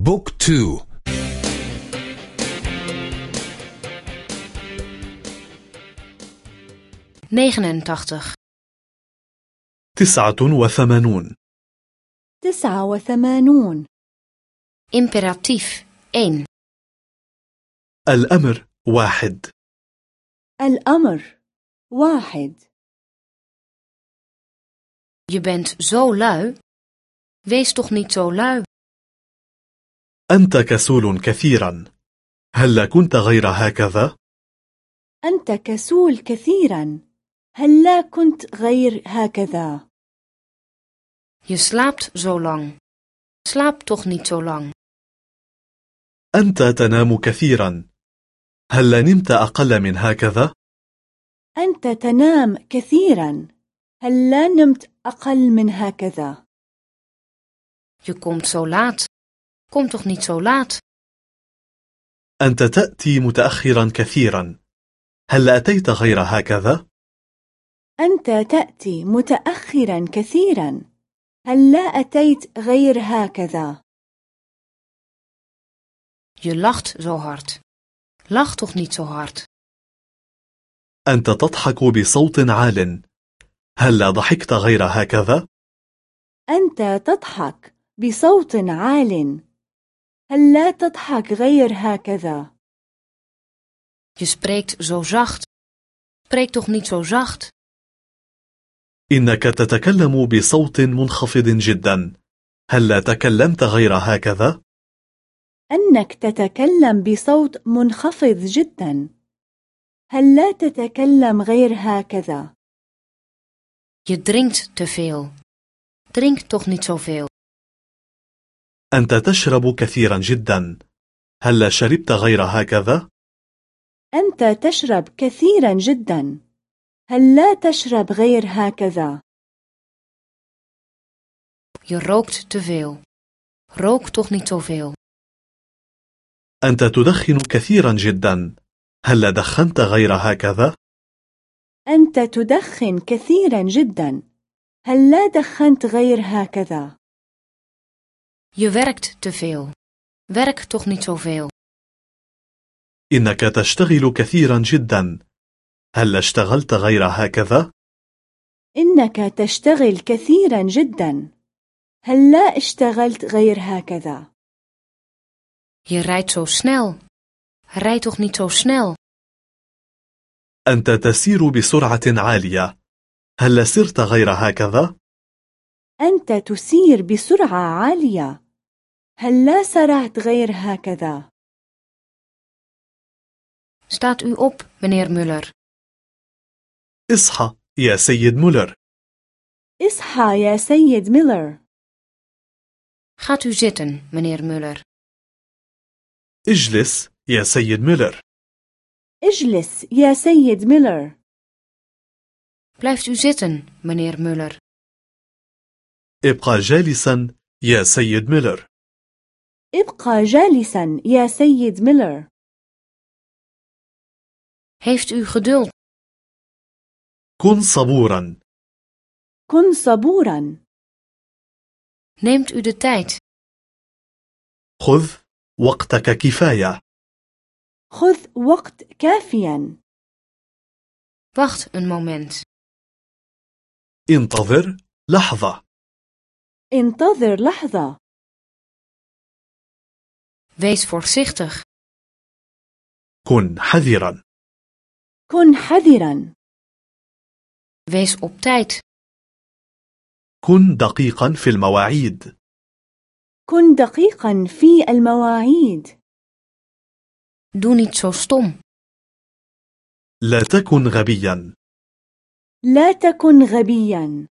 بوك تو negenentachtig, تسعة وثمانون تسعة وثمانون imperatief 1. الأمر واحد الأمر واحد Je bent zo lui. Wees toch niet zo lui. أنت كسول كثيرا هل كنت غير هكذا؟ أنت كسول كثيرا هل لا كنت غير هكذا Je slaapt zo lang. Slaap toch niet zo lang. أنت تنام كثيرا هل نمت أقل من هكذا؟ أنت تنام كثيرا هل لا نمت أقل من هكذا Je komt zo laat. Kom toch niet zo laat. أنت تأتي متأخرا كثيرا هل أتيت غير هكذا؟ أنت تأتي متأخرا كثيرا هل لا أتيت غير هكذا Je lacht zo hard. Lach toch niet zo hard. أنت تضحك بصوت عال هل لا ضحكت غير هكذا؟ أنت تضحك بصوت عال هل لا تضحك غير هكذا Je spreekt zo zacht. Spreek toch niet zo zacht. إنك تتكلم بصوت منخفض جدا هل لا تكلمت غير هكذا؟ أنك تتكلم بصوت منخفض جدا هل لا تتكلم غير هكذا Je drinkt te veel. Drink toch niet zoveel. أنت تشرب كثيرا جدا هل لا شربت غير هكذا؟ أنت تشرب كثيرا جدا هل لا تشرب غير هكذا Je rookt te veel. Rook toch niet zoveel. أنت تدخن كثيرا جدا هل لا دخنت غير هكذا؟ أنت تدخن كثيرا جدا هل لا دخنت غير هكذا Je werkt te veel. Werk toch niet zoveel. إنك تشتغل كثيرا جدا هل اشتغلت غير هكذا؟ إنك تشتغل كثيرا جدا هل لا اشتغلت غير هكذا Je rijdt zo snel. Rijd toch niet zo snel. أنت تسير بسرعة عالية هل سرت غير هكذا؟ أنت تسير بسرعة عالية هل لا سرعت غير هكذا Staat u op, meneer Muller. اصحى يا سيد مولر اصحى يا سيد ميلر Gaat u zitten, meneer Muller. اجلس يا سيد ميلر اجلس يا سيد ميلر Blijft u zitten, meneer Muller. ابقى جالسا يا سيد ميلر ابقى جالسا يا سيد ميلر. Heeft u geduld. كن صبورا. كن صبورا. Neemt u de tijd. خذ وقتك كفاية. خذ وقت كافيا. Wacht een moment. انتظر لحظة. انتظر لحظة. Wees voorzichtig. كن حذرا كن حذرا Wees op tijd. كن دقيقا في المواعيد كن دقيقا في المواعيد Doe niet zo stom. لا تكن غبيا لا تكن غبيا